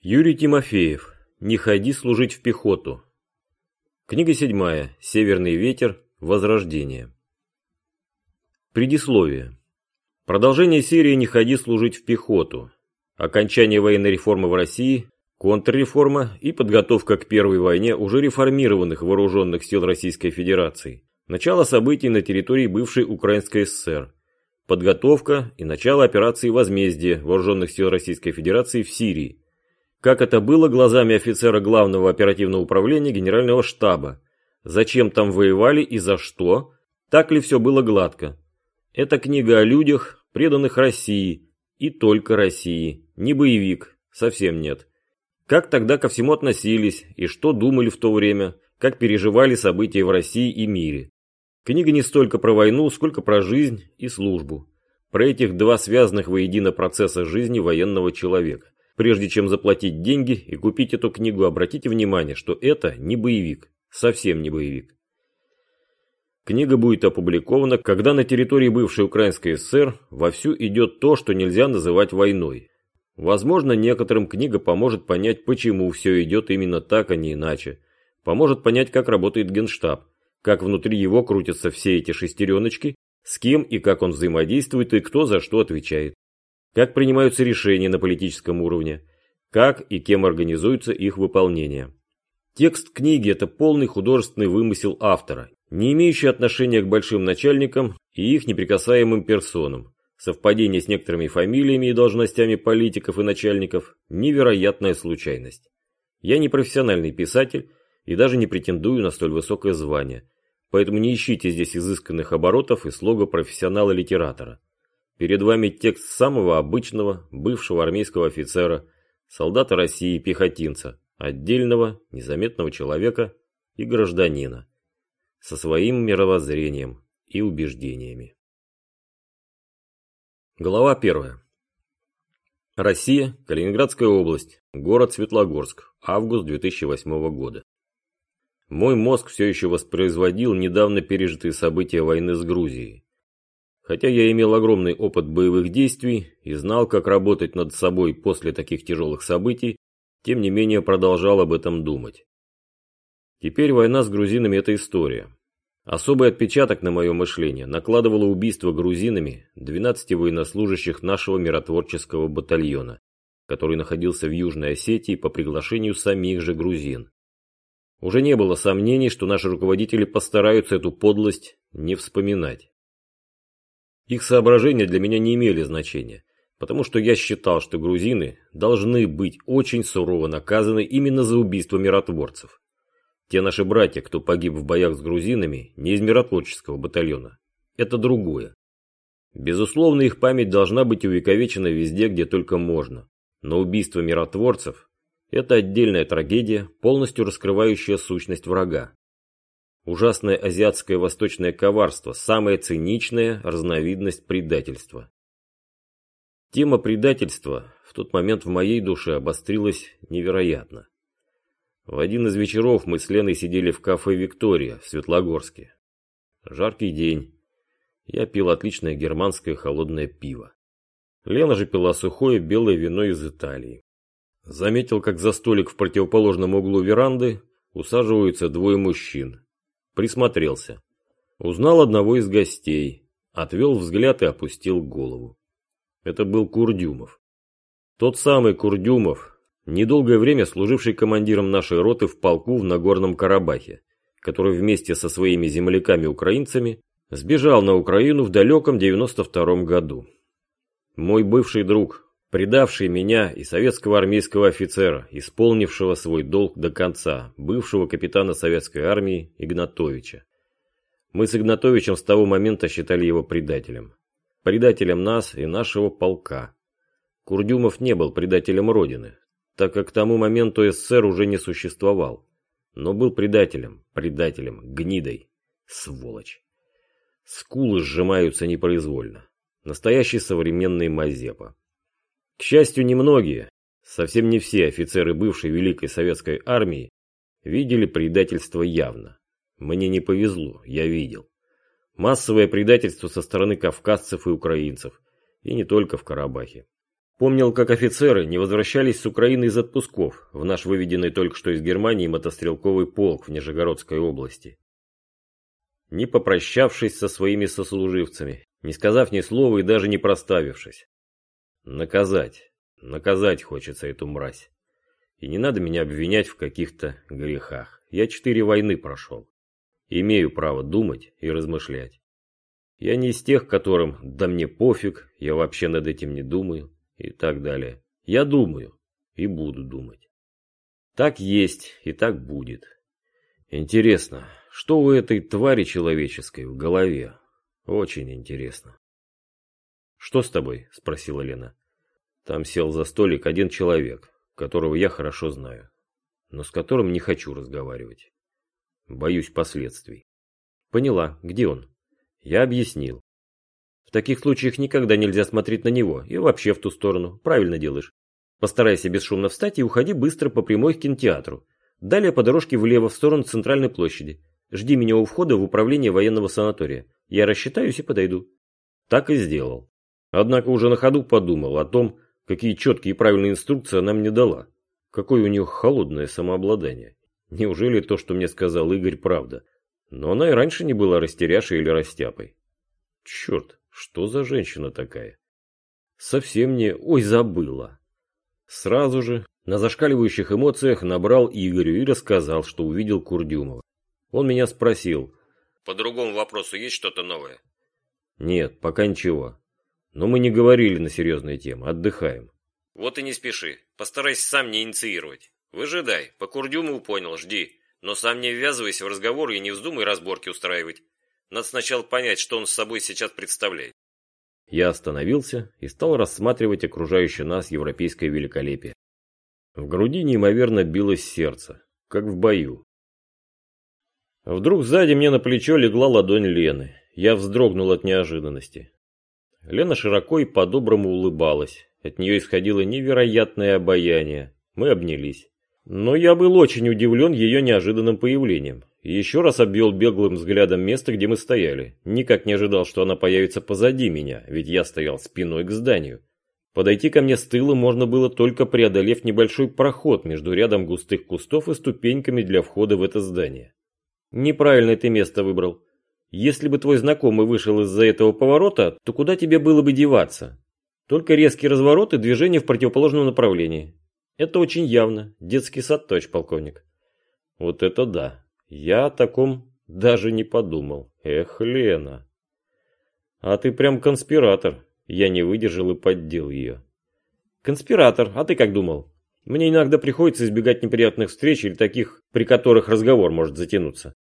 Юрий Тимофеев. Не ходи служить в пехоту. Книга седьмая. Северный ветер. Возрождение. Предисловие. Продолжение серии «Не ходи служить в пехоту». Окончание военной реформы в России, контрреформа и подготовка к Первой войне уже реформированных вооруженных сил Российской Федерации. Начало событий на территории бывшей Украинской ССР. Подготовка и начало операции возмездия вооруженных сил Российской Федерации в Сирии. Как это было глазами офицера Главного оперативного управления Генерального штаба. Зачем там воевали и за что? Так ли все было гладко? Это книга о людях, преданных России. И только России. Не боевик. Совсем нет. Как тогда ко всему относились и что думали в то время, как переживали события в России и мире. Книга не столько про войну, сколько про жизнь и службу. Про этих два связанных воедино процесса жизни военного человека. Прежде чем заплатить деньги и купить эту книгу, обратите внимание, что это не боевик. Совсем не боевик. Книга будет опубликована, когда на территории бывшей Украинской ССР вовсю идет то, что нельзя называть войной. Возможно, некоторым книга поможет понять, почему все идет именно так, а не иначе. Поможет понять, как работает Генштаб как внутри его крутятся все эти шестереночки, с кем и как он взаимодействует и кто за что отвечает, как принимаются решения на политическом уровне, как и кем организуется их выполнение. Текст книги – это полный художественный вымысел автора, не имеющий отношения к большим начальникам и их неприкасаемым персонам. Совпадение с некоторыми фамилиями и должностями политиков и начальников – невероятная случайность. Я не профессиональный писатель, и даже не претендую на столь высокое звание. Поэтому не ищите здесь изысканных оборотов и слога профессионала-литератора. Перед вами текст самого обычного, бывшего армейского офицера, солдата России, пехотинца, отдельного, незаметного человека и гражданина, со своим мировоззрением и убеждениями. Глава первая. Россия, Калининградская область, город Светлогорск, август 2008 года. Мой мозг все еще воспроизводил недавно пережитые события войны с Грузией. Хотя я имел огромный опыт боевых действий и знал, как работать над собой после таких тяжелых событий, тем не менее продолжал об этом думать. Теперь война с грузинами – это история. Особый отпечаток на мое мышление накладывало убийство грузинами 12 военнослужащих нашего миротворческого батальона, который находился в Южной Осетии по приглашению самих же грузин. Уже не было сомнений, что наши руководители постараются эту подлость не вспоминать. Их соображения для меня не имели значения, потому что я считал, что грузины должны быть очень сурово наказаны именно за убийство миротворцев. Те наши братья, кто погиб в боях с грузинами, не из миротворческого батальона. Это другое. Безусловно, их память должна быть увековечена везде, где только можно. Но убийство миротворцев это отдельная трагедия, полностью раскрывающая сущность врага. Ужасное азиатское восточное коварство – самая циничная разновидность предательства. Тема предательства в тот момент в моей душе обострилась невероятно. В один из вечеров мы с Леной сидели в кафе «Виктория» в Светлогорске. Жаркий день. Я пил отличное германское холодное пиво. Лена же пила сухое белое вино из Италии. Заметил, как за столик в противоположном углу веранды усаживаются двое мужчин. Присмотрелся. Узнал одного из гостей. Отвел взгляд и опустил голову. Это был Курдюмов. Тот самый Курдюмов, недолгое время служивший командиром нашей роты в полку в Нагорном Карабахе, который вместе со своими земляками-украинцами сбежал на Украину в далеком 92 году. Мой бывший друг, предавший меня и советского армейского офицера, исполнившего свой долг до конца, бывшего капитана советской армии Игнатовича. Мы с Игнатовичем с того момента считали его предателем. Предателем нас и нашего полка. Курдюмов не был предателем Родины, так как к тому моменту СССР уже не существовал. Но был предателем, предателем, гнидой. Сволочь. Скулы сжимаются непроизвольно. Настоящий современный Мазепа. К счастью, немногие, совсем не все офицеры бывшей Великой Советской Армии видели предательство явно. Мне не повезло, я видел. Массовое предательство со стороны кавказцев и украинцев, и не только в Карабахе. Помнил, как офицеры не возвращались с Украины из отпусков в наш выведенный только что из Германии мотострелковый полк в Нижегородской области. Не попрощавшись со своими сослуживцами, не сказав ни слова и даже не проставившись. Наказать, наказать хочется эту мразь. И не надо меня обвинять в каких-то грехах. Я четыре войны прошел. Имею право думать и размышлять. Я не из тех, которым «да мне пофиг», «я вообще над этим не думаю» и так далее. Я думаю и буду думать. Так есть и так будет. Интересно, что у этой твари человеческой в голове? Очень интересно. «Что с тобой?» – спросила Лена. Там сел за столик один человек, которого я хорошо знаю, но с которым не хочу разговаривать. Боюсь последствий. Поняла, где он? Я объяснил. В таких случаях никогда нельзя смотреть на него и вообще в ту сторону. Правильно делаешь. Постарайся бесшумно встать и уходи быстро по прямой к кинотеатру. Далее по дорожке влево в сторону центральной площади. Жди меня у входа в управление военного санатория. Я рассчитаюсь и подойду. Так и сделал. Однако уже на ходу подумал о том, какие четкие и правильные инструкции она мне дала. Какое у нее холодное самообладание. Неужели то, что мне сказал Игорь, правда? Но она и раньше не была растеряшей или растяпой. Черт, что за женщина такая? Совсем не... Ой, забыла. Сразу же, на зашкаливающих эмоциях, набрал Игорю и рассказал, что увидел Курдюмова. Он меня спросил. По другому вопросу есть что-то новое? Нет, пока ничего. Но мы не говорили на серьезные темы, отдыхаем. Вот и не спеши. Постарайся сам не инициировать. Выжидай. По Курдюмову понял, жди. Но сам не ввязывайся в разговор и не вздумай разборки устраивать. Надо сначала понять, что он с собой сейчас представляет. Я остановился и стал рассматривать окружающее нас европейское великолепие. В груди неимоверно билось сердце, как в бою. Вдруг сзади мне на плечо легла ладонь Лены. Я вздрогнул от неожиданности. Лена широко и по-доброму улыбалась. От нее исходило невероятное обаяние. Мы обнялись. Но я был очень удивлен ее неожиданным появлением еще раз обвел беглым взглядом место, где мы стояли. Никак не ожидал, что она появится позади меня, ведь я стоял спиной к зданию. Подойти ко мне с тыла можно было только преодолев небольшой проход между рядом густых кустов и ступеньками для входа в это здание. Неправильно ты место выбрал. Если бы твой знакомый вышел из-за этого поворота, то куда тебе было бы деваться? Только резкий разворот и движение в противоположном направлении. Это очень явно. Детский сад, товарищ полковник. Вот это да. Я о таком даже не подумал. Эх, Лена. А ты прям конспиратор. Я не выдержал и поддел ее. Конспиратор, а ты как думал? Мне иногда приходится избегать неприятных встреч или таких, при которых разговор может затянуться.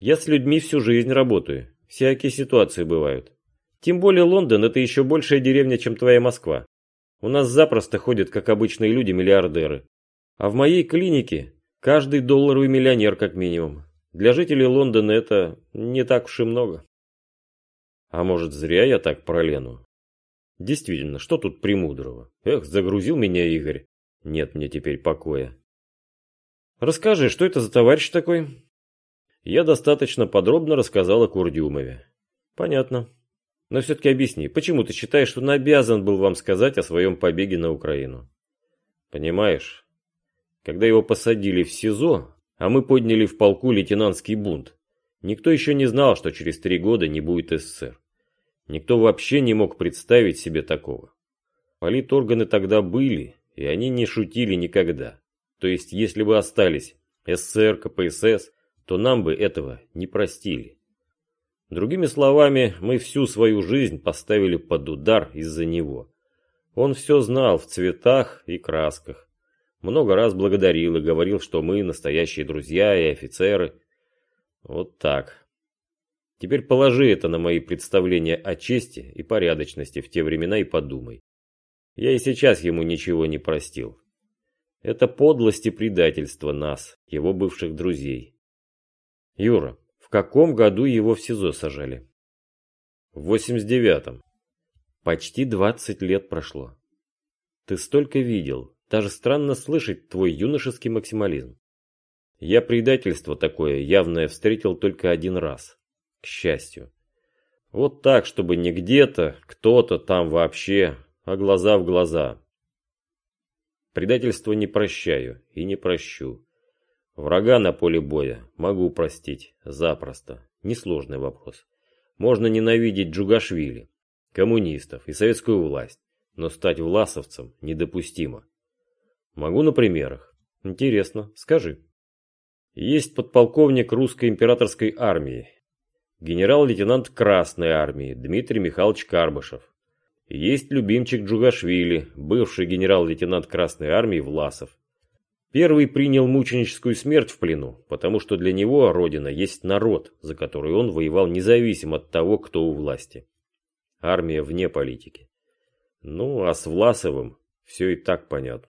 Я с людьми всю жизнь работаю. Всякие ситуации бывают. Тем более Лондон – это еще большая деревня, чем твоя Москва. У нас запросто ходят, как обычные люди, миллиардеры. А в моей клинике каждый долларовый миллионер как минимум. Для жителей Лондона это не так уж и много. А может, зря я так про Лену? Действительно, что тут премудрого? Эх, загрузил меня Игорь. Нет мне теперь покоя. Расскажи, что это за товарищ такой? Я достаточно подробно рассказал о Курдюмове. Понятно. Но все-таки объясни, почему ты считаешь, что он обязан был вам сказать о своем побеге на Украину? Понимаешь, когда его посадили в СИЗО, а мы подняли в полку лейтенантский бунт. Никто еще не знал, что через три года не будет СССР. Никто вообще не мог представить себе такого. Политорганы тогда были, и они не шутили никогда. То есть, если бы остались СССР, КПСС, то нам бы этого не простили. Другими словами, мы всю свою жизнь поставили под удар из-за него. Он все знал в цветах и красках. Много раз благодарил и говорил, что мы настоящие друзья и офицеры. Вот так. Теперь положи это на мои представления о чести и порядочности в те времена и подумай. Я и сейчас ему ничего не простил. Это подлость и предательство нас, его бывших друзей. Юра, в каком году его в СИЗО сажали? В 89-м. Почти 20 лет прошло. Ты столько видел, даже странно слышать твой юношеский максимализм. Я предательство такое явное встретил только один раз. К счастью. Вот так, чтобы не где-то, кто-то там вообще, а глаза в глаза. Предательство не прощаю и не прощу. Врага на поле боя могу простить запросто. Несложный вопрос. Можно ненавидеть Джугашвили, коммунистов и советскую власть, но стать власовцем недопустимо. Могу на примерах. Интересно, скажи. Есть подполковник русской императорской армии, генерал-лейтенант Красной армии Дмитрий Михайлович Карбышев. Есть любимчик Джугашвили, бывший генерал-лейтенант Красной армии Власов. Первый принял мученическую смерть в плену, потому что для него Родина есть народ, за который он воевал независимо от того, кто у власти. Армия вне политики. Ну, а с Власовым все и так понятно.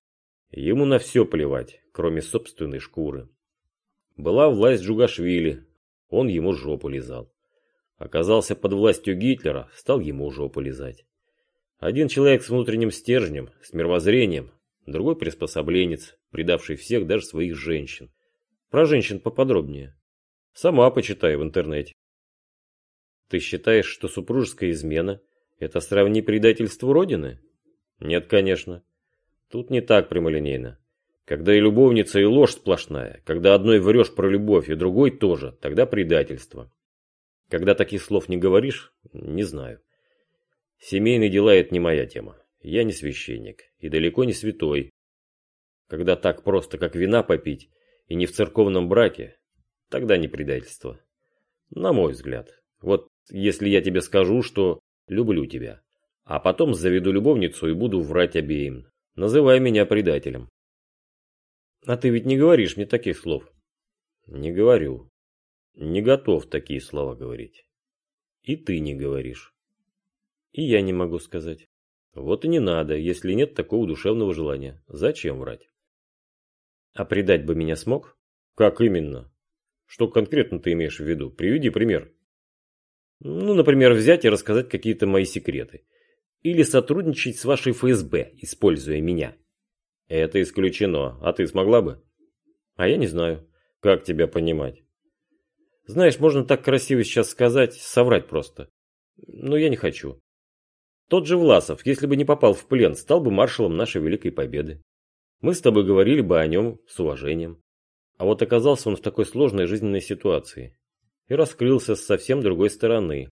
Ему на все плевать, кроме собственной шкуры. Была власть Джугашвили, он ему жопу лизал. Оказался под властью Гитлера, стал ему жопу лизать. Один человек с внутренним стержнем, с мировоззрением, другой приспособленец, предавший всех, даже своих женщин. Про женщин поподробнее. Сама почитай в интернете. Ты считаешь, что супружеская измена – это сравни предательству Родины? Нет, конечно. Тут не так прямолинейно. Когда и любовница, и ложь сплошная, когда одной врешь про любовь, и другой тоже, тогда предательство. Когда таких слов не говоришь, не знаю. Семейные дела – это не моя тема. Я не священник и далеко не святой. Когда так просто, как вина попить, и не в церковном браке, тогда не предательство. На мой взгляд. Вот если я тебе скажу, что люблю тебя, а потом заведу любовницу и буду врать обеим, называй меня предателем. А ты ведь не говоришь мне таких слов. Не говорю. Не готов такие слова говорить. И ты не говоришь. И я не могу сказать. Вот и не надо, если нет такого душевного желания. Зачем врать? А предать бы меня смог? Как именно? Что конкретно ты имеешь в виду? Приведи пример. Ну, например, взять и рассказать какие-то мои секреты. Или сотрудничать с вашей ФСБ, используя меня. Это исключено. А ты смогла бы? А я не знаю. Как тебя понимать? Знаешь, можно так красиво сейчас сказать, соврать просто. Но я не хочу. Тот же Власов, если бы не попал в плен, стал бы маршалом нашей Великой Победы. Мы с тобой говорили бы о нем с уважением. А вот оказался он в такой сложной жизненной ситуации. И раскрылся с совсем другой стороны.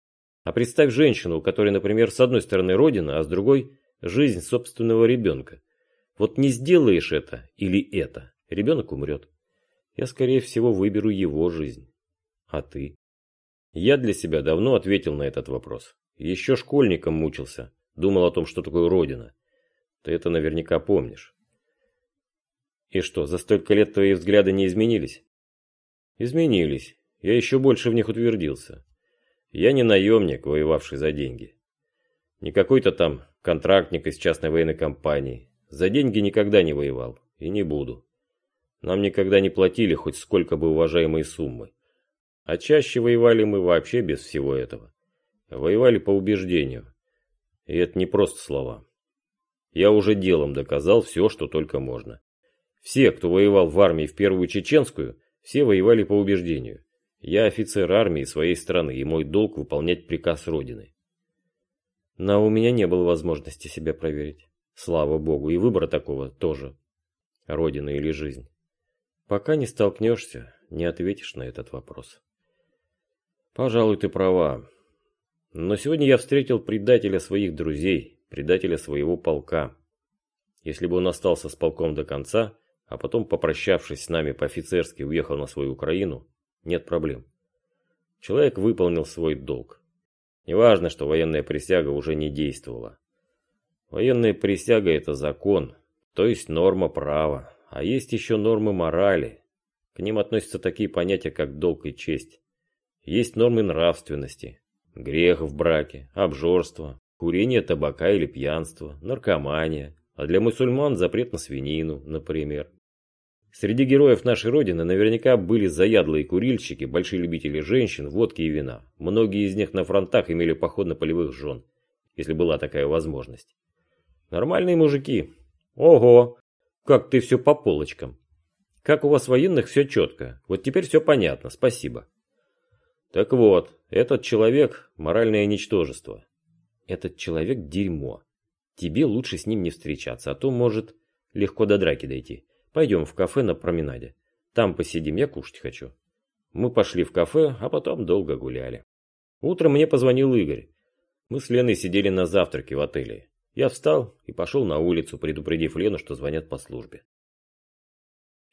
А представь женщину, у которой, например, с одной стороны родина, а с другой – жизнь собственного ребенка. Вот не сделаешь это или это, ребенок умрет. Я, скорее всего, выберу его жизнь. А ты? Я для себя давно ответил на этот вопрос. Еще школьником мучился. Думал о том, что такое Родина. Ты это наверняка помнишь. И что, за столько лет твои взгляды не изменились? Изменились. Я еще больше в них утвердился. Я не наемник, воевавший за деньги. Не какой-то там контрактник из частной военной компании. За деньги никогда не воевал. И не буду. Нам никогда не платили хоть сколько бы уважаемые суммы. А чаще воевали мы вообще без всего этого. Воевали по убеждению. И это не просто слова. Я уже делом доказал все, что только можно. Все, кто воевал в армии в первую чеченскую, все воевали по убеждению. Я офицер армии своей страны, и мой долг выполнять приказ Родины. Но у меня не было возможности себя проверить. Слава богу, и выбора такого тоже. Родина или жизнь. Пока не столкнешься, не ответишь на этот вопрос. Пожалуй, ты права. Но сегодня я встретил предателя своих друзей, предателя своего полка. Если бы он остался с полком до конца, а потом, попрощавшись с нами по-офицерски, уехал на свою Украину, нет проблем. Человек выполнил свой долг. Неважно, что военная присяга уже не действовала. Военная присяга – это закон, то есть норма права, а есть еще нормы морали. К ним относятся такие понятия, как долг и честь. Есть нормы нравственности, Грех в браке, обжорство, курение табака или пьянство, наркомания, а для мусульман запрет на свинину, например. Среди героев нашей Родины наверняка были заядлые курильщики, большие любители женщин, водки и вина. Многие из них на фронтах имели поход на полевых жен, если была такая возможность. Нормальные мужики. Ого, как ты все по полочкам. Как у вас военных все четко. Вот теперь все понятно, спасибо. Так вот, этот человек – моральное ничтожество. Этот человек – дерьмо. Тебе лучше с ним не встречаться, а то, может, Легко до драки дойти. Пойдем в кафе на променаде. Там посидим, я кушать хочу. Мы пошли в кафе, а потом долго гуляли. Утром мне позвонил Игорь. Мы с Леной сидели на завтраке в отеле. Я встал и пошел на улицу, предупредив Лену, что звонят по службе.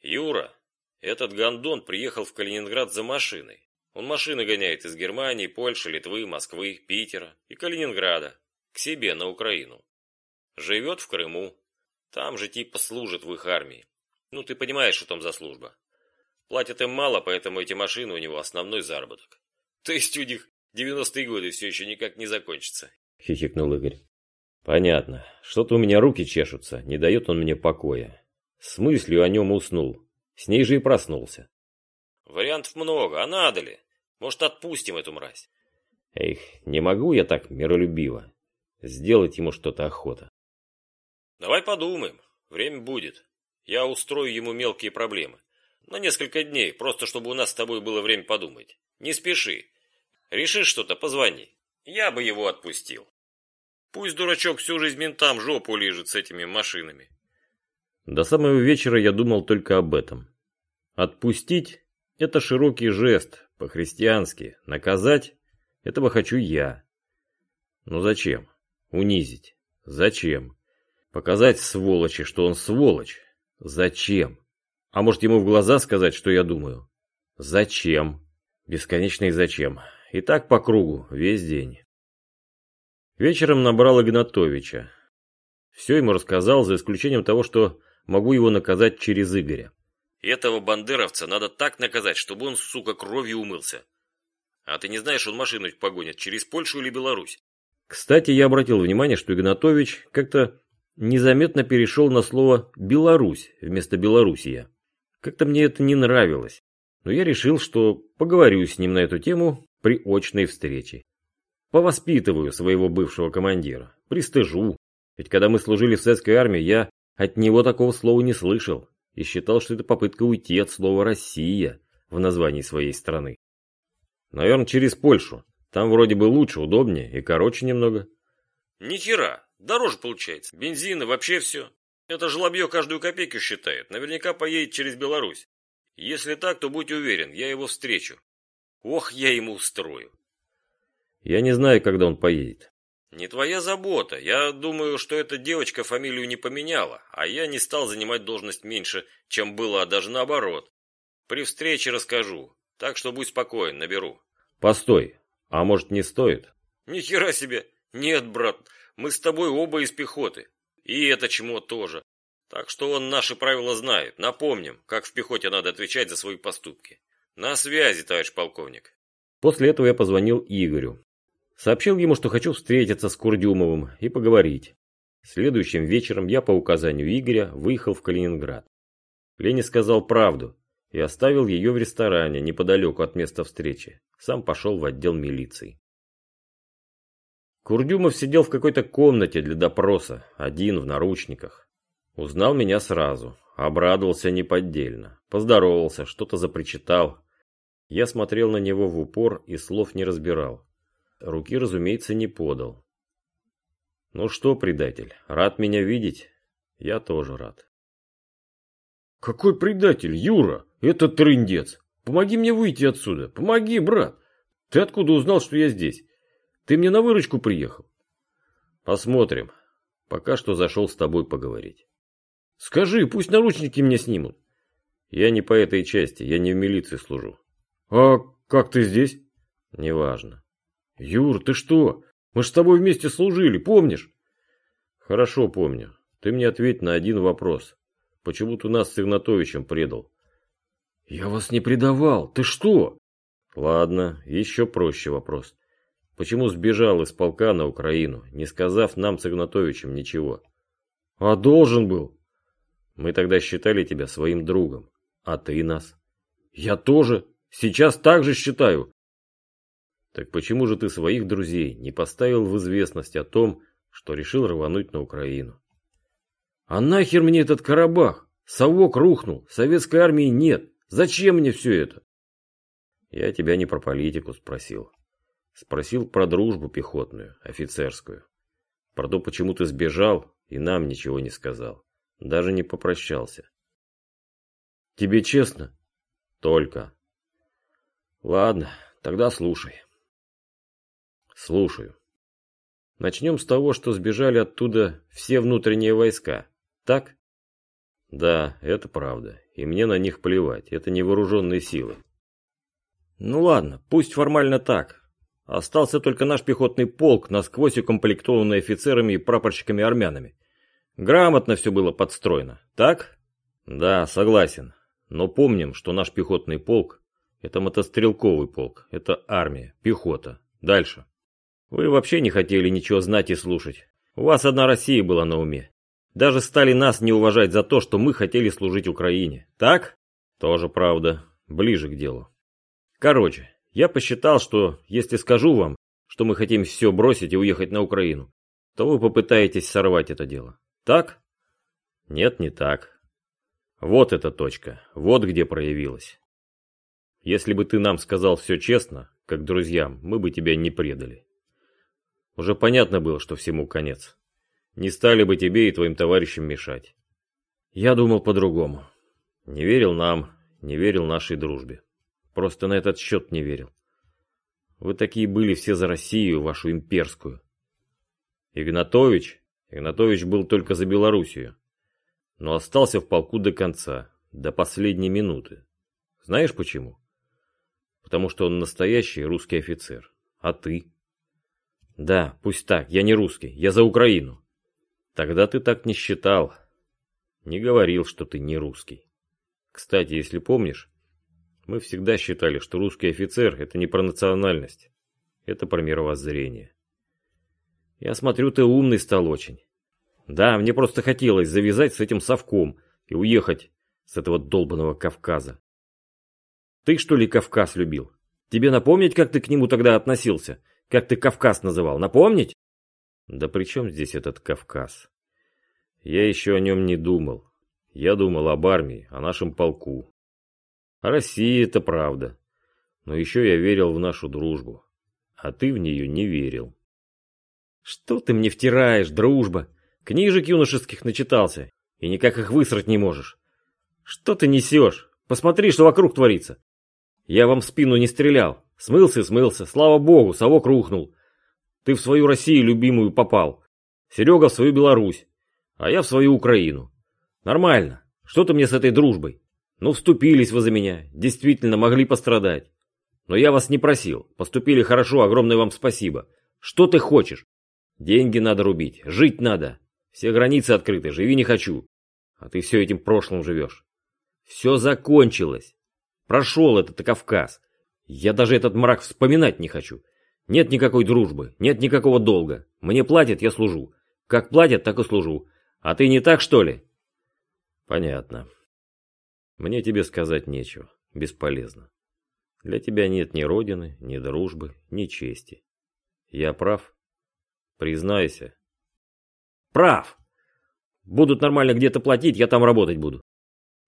«Юра, этот гондон приехал в Калининград за машиной. Он машины гоняет из Германии, Польши, Литвы, Москвы, Питера и Калининграда к себе на Украину. Живет в Крыму. Там же типа служит в их армии. Ну, ты понимаешь, что там за служба. Платят им мало, поэтому эти машины у него основной заработок. То есть у них 90-е годы все еще никак не закончатся. Хихикнул Игорь. Понятно. Что-то у меня руки чешутся, не дает он мне покоя. С мыслью о нем уснул. С ней же и проснулся. Вариантов много, а надо ли? Может, отпустим эту мразь? Эх, не могу я так миролюбиво. Сделать ему что-то охота. Давай подумаем. Время будет. Я устрою ему мелкие проблемы. На несколько дней, просто чтобы у нас с тобой было время подумать. Не спеши. Решишь что-то, позвони. Я бы его отпустил. Пусть дурачок всю жизнь ментам жопу лежит с этими машинами. До самого вечера я думал только об этом. Отпустить – это широкий жест, по-христиански. Наказать – этого хочу я. Но зачем? Унизить. Зачем? Показать сволочи, что он сволочь. Зачем? А может ему в глаза сказать, что я думаю? Зачем? Бесконечный зачем. И так по кругу, весь день. Вечером набрал Игнатовича. Все ему рассказал, за исключением того, что могу его наказать через Игоря. Этого бандеровца надо так наказать, чтобы он, сука, кровью умылся. А ты не знаешь, он машину погонит через Польшу или Беларусь. Кстати, я обратил внимание, что Игнатович как-то незаметно перешел на слово «Беларусь» вместо «Белоруссия». Как-то мне это не нравилось, но я решил, что поговорю с ним на эту тему при очной встрече. Повоспитываю своего бывшего командира, пристыжу, ведь когда мы служили в советской армии, я от него такого слова не слышал и считал, что это попытка уйти от слова «Россия» в названии своей страны. Наверное, через Польшу. Там вроде бы лучше, удобнее и короче немного. Ни хера, дороже получается. Бензин и вообще все. Это жлобье каждую копейку считает. Наверняка поедет через Беларусь. Если так, то будь уверен, я его встречу. Ох, я ему устрою. Я не знаю, когда он поедет. Не твоя забота. Я думаю, что эта девочка фамилию не поменяла, а я не стал занимать должность меньше, чем было, а даже наоборот. При встрече расскажу. Так что будь спокоен, наберу. Постой. А может, не стоит? Ни хера себе. Нет, брат, мы с тобой оба из пехоты. И это чмо тоже. Так что он наши правила знает. Напомним, как в пехоте надо отвечать за свои поступки. На связи, товарищ полковник. После этого я позвонил Игорю. Сообщил ему, что хочу встретиться с Курдюмовым и поговорить. Следующим вечером я по указанию Игоря выехал в Калининград. Лене сказал правду и оставил ее в ресторане неподалеку от места встречи. Сам пошел в отдел милиции. Курдюмов сидел в какой-то комнате для допроса, один в наручниках. Узнал меня сразу, обрадовался неподдельно, поздоровался, что-то запричитал. Я смотрел на него в упор и слов не разбирал. Руки, разумеется, не подал. Ну что, предатель, рад меня видеть? Я тоже рад. Какой предатель, Юра? Это трындец. Помоги мне выйти отсюда. Помоги, брат. Ты откуда узнал, что я здесь? Ты мне на выручку приехал? Посмотрим. Пока что зашел с тобой поговорить. Скажи, пусть наручники мне снимут. Я не по этой части, я не в милиции служу. А как ты здесь? Неважно. «Юр, ты что? Мы ж с тобой вместе служили, помнишь?» «Хорошо помню. Ты мне ответь на один вопрос. Почему ты нас с Игнатовичем предал?» «Я вас не предавал. Ты что?» «Ладно, еще проще вопрос. Почему сбежал из полка на Украину, не сказав нам с Игнатовичем ничего?» «А должен был?» «Мы тогда считали тебя своим другом, а ты нас». «Я тоже. Сейчас так же считаю. Так почему же ты своих друзей не поставил в известность о том, что решил рвануть на Украину? А нахер мне этот Карабах? Совок рухнул, советской армии нет. Зачем мне все это? Я тебя не про политику спросил. Спросил про дружбу пехотную, офицерскую. Про то, почему ты сбежал и нам ничего не сказал. Даже не попрощался. Тебе честно? Только. Ладно, тогда слушай. Слушаю. Начнем с того, что сбежали оттуда все внутренние войска. Так? Да, это правда. И мне на них плевать. Это не вооруженные силы. Ну ладно, пусть формально так. Остался только наш пехотный полк, насквозь укомплектованный офицерами и прапорщиками-армянами. Грамотно все было подстроено, так? Да, согласен. Но помним, что наш пехотный полк – это мотострелковый полк, это армия, пехота. Дальше. Вы вообще не хотели ничего знать и слушать. У вас одна Россия была на уме. Даже стали нас не уважать за то, что мы хотели служить Украине. Так? Тоже правда. Ближе к делу. Короче, я посчитал, что если скажу вам, что мы хотим все бросить и уехать на Украину, то вы попытаетесь сорвать это дело. Так? Нет, не так. Вот эта точка, вот где проявилась. Если бы ты нам сказал все честно, как друзьям, мы бы тебя не предали. Уже понятно было, что всему конец. Не стали бы тебе и твоим товарищам мешать. Я думал по-другому. Не верил нам, не верил нашей дружбе. Просто на этот счет не верил. Вы такие были все за Россию, вашу имперскую. Игнатович? Игнатович был только за Белоруссию. Но остался в полку до конца, до последней минуты. Знаешь почему? Потому что он настоящий русский офицер. А ты? Да, пусть так, я не русский, я за Украину. Тогда ты так не считал. Не говорил, что ты не русский. Кстати, если помнишь, мы всегда считали, что русский офицер – это не про национальность, это про мировоззрение. Я смотрю, ты умный стал очень. Да, мне просто хотелось завязать с этим совком и уехать с этого долбанного Кавказа. Ты что ли Кавказ любил? Тебе напомнить, как ты к нему тогда относился? Как ты Кавказ называл? Напомнить? Да при чем здесь этот Кавказ? Я еще о нем не думал. Я думал об армии, о нашем полку, Россия – это правда. Но еще я верил в нашу дружбу. А ты в нее не верил. Что ты мне втираешь, дружба? Книжек юношеских начитался. И никак их высрать не можешь. Что ты несешь? Посмотри, что вокруг творится. Я вам в спину не стрелял. Смылся смылся. Слава богу, совок рухнул. Ты в свою Россию любимую попал. Серега в свою Беларусь. А я в свою Украину. Нормально. Что ты мне с этой дружбой? Ну, вступились вы за меня, действительно могли пострадать. Но я вас не просил, поступили хорошо, огромное вам спасибо. Что ты хочешь? Деньги надо рубить, жить надо. Все границы открыты, живи не хочу. А ты все этим прошлым живешь. Все закончилось. Прошел этот Кавказ. Я даже этот мрак вспоминать не хочу. Нет никакой дружбы, нет никакого долга. Мне платят, я служу. Как платят, так и служу. А ты не так, что ли? Понятно. Мне тебе сказать нечего, бесполезно. Для тебя нет ни родины, ни дружбы, ни чести. Я прав? Признайся. Прав! Будут нормально где-то платить, я там работать буду.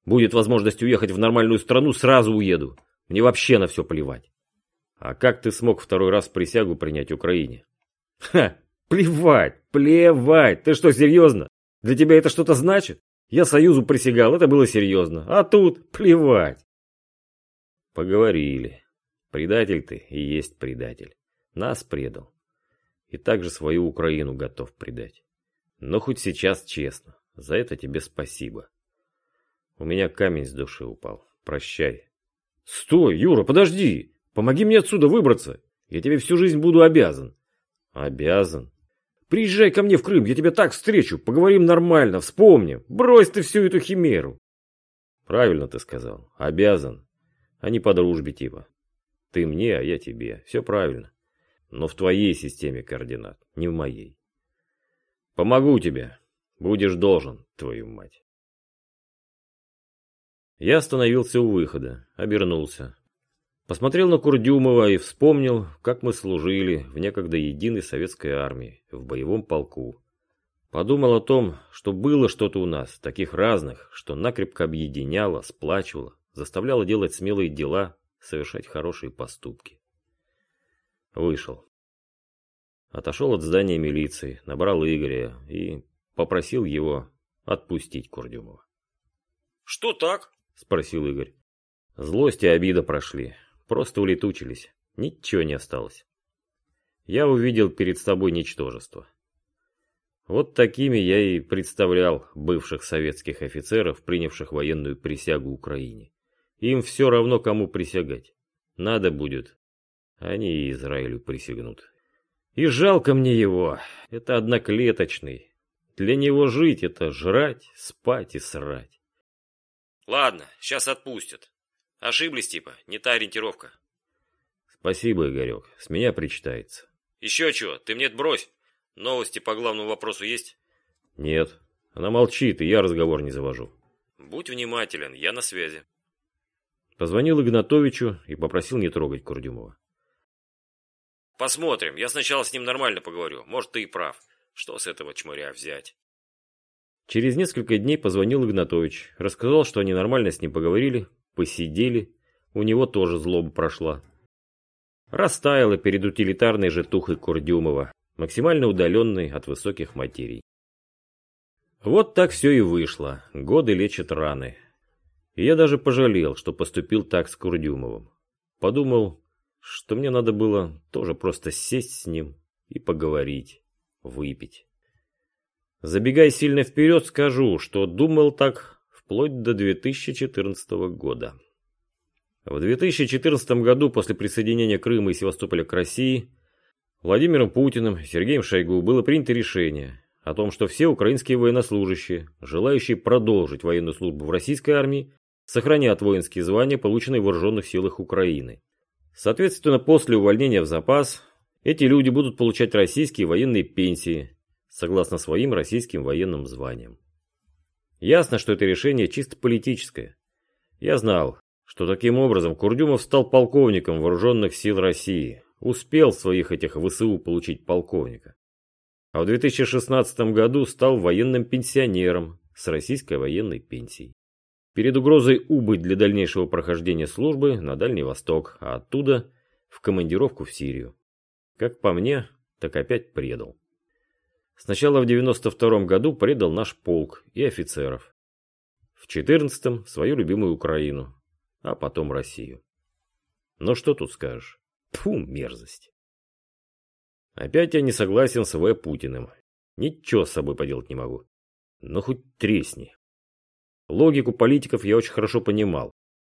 Будет возможность уехать в нормальную страну, сразу уеду. Мне вообще на все плевать. А как ты смог второй раз присягу принять Украине? Ха, плевать, плевать. Ты что, серьезно? Для тебя это что-то значит? Я Союзу присягал, это было серьезно. А тут плевать. Поговорили. Предатель ты и есть предатель. Нас предал. И также свою Украину готов предать. Но хоть сейчас честно. За это тебе спасибо. У меня камень с души упал. Прощай. Стой, Юра, подожди. Помоги мне отсюда выбраться. Я тебе всю жизнь буду обязан. Обязан? Приезжай ко мне в Крым, я тебя так встречу, поговорим нормально, вспомним. Брось ты всю эту химеру. Правильно ты сказал. Обязан. А не по дружбе типа. Ты мне, а я тебе. Все правильно. Но в твоей системе координат, не в моей. Помогу тебе. Будешь должен, твою мать. Я остановился у выхода, обернулся. Посмотрел на Курдюмова и вспомнил, как мы служили в некогда единой советской армии, в боевом полку. Подумал о том, что было что-то у нас, таких разных, что накрепко объединяло, сплачивало, заставляло делать смелые дела, совершать хорошие поступки. Вышел. Отошел от здания милиции, набрал Игоря и попросил его отпустить Курдюмова. «Что так?» – спросил Игорь. Злость и обида прошли, просто улетучились, ничего не осталось. Я увидел перед собой ничтожество. Вот такими я и представлял бывших советских офицеров, принявших военную присягу Украине. Им все равно, кому присягать. Надо будет, они и Израилю присягнут. И жалко мне его, это одноклеточный. Для него жить — это жрать, спать и срать. Ладно, сейчас отпустят. Ошиблись типа, не та ориентировка. Спасибо, Игорек, с меня причитается. Еще чего, ты мне брось. Новости по главному вопросу есть? Нет, она молчит, и я разговор не завожу. Будь внимателен, я на связи. Позвонил Игнатовичу и попросил не трогать Курдюмова. Посмотрим, я сначала с ним нормально поговорю, может ты и прав. Что с этого чмыря взять? Через несколько дней позвонил Игнатович, рассказал, что они нормально с ним поговорили, посидели, у него тоже злоба прошла. Растаяла перед утилитарной житухой Курдюмова, максимально удаленной от высоких материй. Вот так все и вышло, годы лечат раны. И я даже пожалел, что поступил так с Курдюмовым. Подумал, что мне надо было тоже просто сесть с ним и поговорить, выпить. Забегая сильно вперед, скажу, что думал так вплоть до 2014 года. В 2014 году, после присоединения Крыма и Севастополя к России, Владимиром Путиным Сергеем Шойгу было принято решение о том, что все украинские военнослужащие, желающие продолжить военную службу в российской армии, сохранят воинские звания, полученные в вооруженных силах Украины. Соответственно, после увольнения в запас, эти люди будут получать российские военные пенсии, согласно своим российским военным званиям. Ясно, что это решение чисто политическое. Я знал, что таким образом Курдюмов стал полковником вооруженных сил России, успел в своих этих ВСУ получить полковника. А в 2016 году стал военным пенсионером с российской военной пенсией. Перед угрозой убыть для дальнейшего прохождения службы на Дальний Восток, а оттуда в командировку в Сирию. Как по мне, так опять предал. Сначала в 92 году предал наш полк и офицеров. В 14-м свою любимую Украину, а потом Россию. Но что тут скажешь? Тьфу, мерзость. Опять я не согласен с В. Путиным. Ничего с собой поделать не могу. Но хоть тресни. Логику политиков я очень хорошо понимал.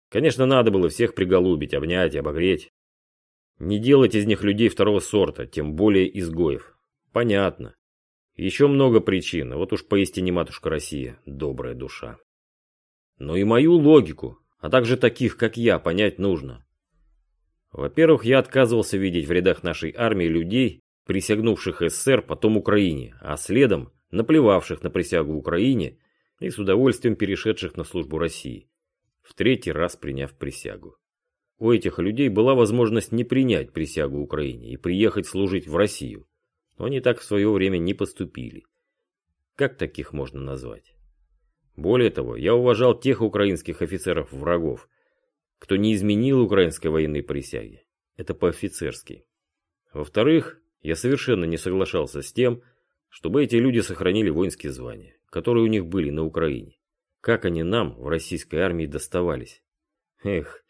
Конечно, надо было всех приголубить, обнять и обогреть. Не делать из них людей второго сорта, тем более изгоев. Понятно. Еще много причин, вот уж поистине матушка Россия, добрая душа. Но и мою логику, а также таких, как я, понять нужно. Во-первых, я отказывался видеть в рядах нашей армии людей, присягнувших СССР, потом Украине, а следом наплевавших на присягу Украине и с удовольствием перешедших на службу России, в третий раз приняв присягу. У этих людей была возможность не принять присягу Украине и приехать служить в Россию, но они так в свое время не поступили. Как таких можно назвать? Более того, я уважал тех украинских офицеров-врагов, кто не изменил украинской военной присяги. Это по-офицерски. Во-вторых, я совершенно не соглашался с тем, чтобы эти люди сохранили воинские звания, которые у них были на Украине. Как они нам в российской армии доставались? Эх,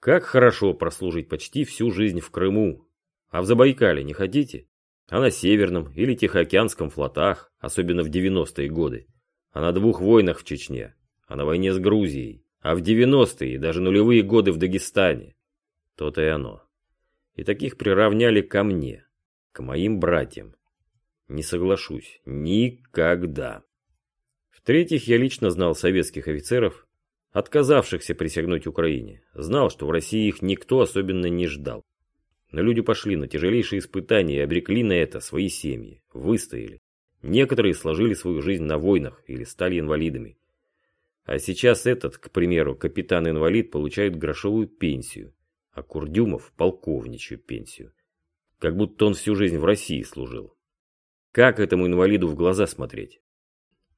как хорошо прослужить почти всю жизнь в Крыму. А в Забайкале не хотите? А на Северном или Тихоокеанском флотах, особенно в 90-е годы, а на двух войнах в Чечне, а на войне с Грузией, а в 90-е и даже нулевые годы в Дагестане. То-то и оно. И таких приравняли ко мне, к моим братьям. Не соглашусь. Никогда. В-третьих, я лично знал советских офицеров, отказавшихся присягнуть Украине. Знал, что в России их никто особенно не ждал. Но люди пошли на тяжелейшие испытания и обрекли на это свои семьи, выстояли. Некоторые сложили свою жизнь на войнах или стали инвалидами. А сейчас этот, к примеру, капитан-инвалид получает грошовую пенсию, а Курдюмов – полковничью пенсию. Как будто он всю жизнь в России служил. Как этому инвалиду в глаза смотреть?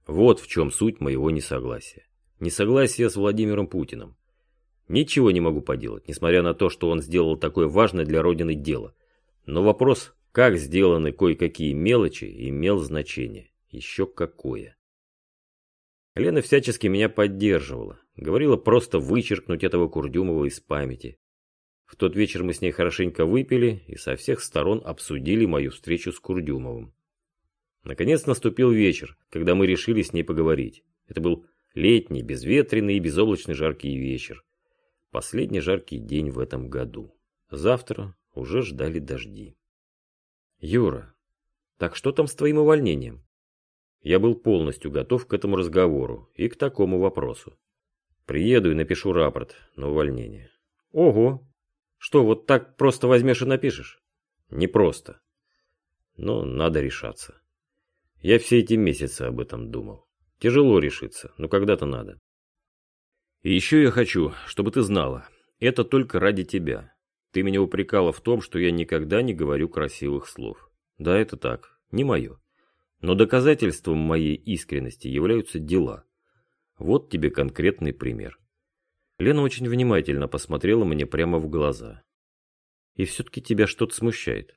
Вот в чем суть моего несогласия. Несогласие с Владимиром Путиным. Ничего не могу поделать, несмотря на то, что он сделал такое важное для Родины дело. Но вопрос, как сделаны кое-какие мелочи, имел значение. Еще какое. Лена всячески меня поддерживала. Говорила просто вычеркнуть этого Курдюмова из памяти. В тот вечер мы с ней хорошенько выпили и со всех сторон обсудили мою встречу с Курдюмовым. Наконец наступил вечер, когда мы решили с ней поговорить. Это был летний, безветренный и безоблачный жаркий вечер. Последний жаркий день в этом году. Завтра уже ждали дожди. Юра, так что там с твоим увольнением? Я был полностью готов к этому разговору и к такому вопросу. Приеду и напишу рапорт на увольнение. Ого! Что, вот так просто возьмешь и напишешь? Не просто. Но надо решаться. Я все эти месяцы об этом думал. Тяжело решиться, но когда-то надо. И еще я хочу, чтобы ты знала, это только ради тебя. Ты меня упрекала в том, что я никогда не говорю красивых слов. Да, это так, не мое. Но доказательством моей искренности являются дела. Вот тебе конкретный пример. Лена очень внимательно посмотрела мне прямо в глаза. И все-таки тебя что-то смущает.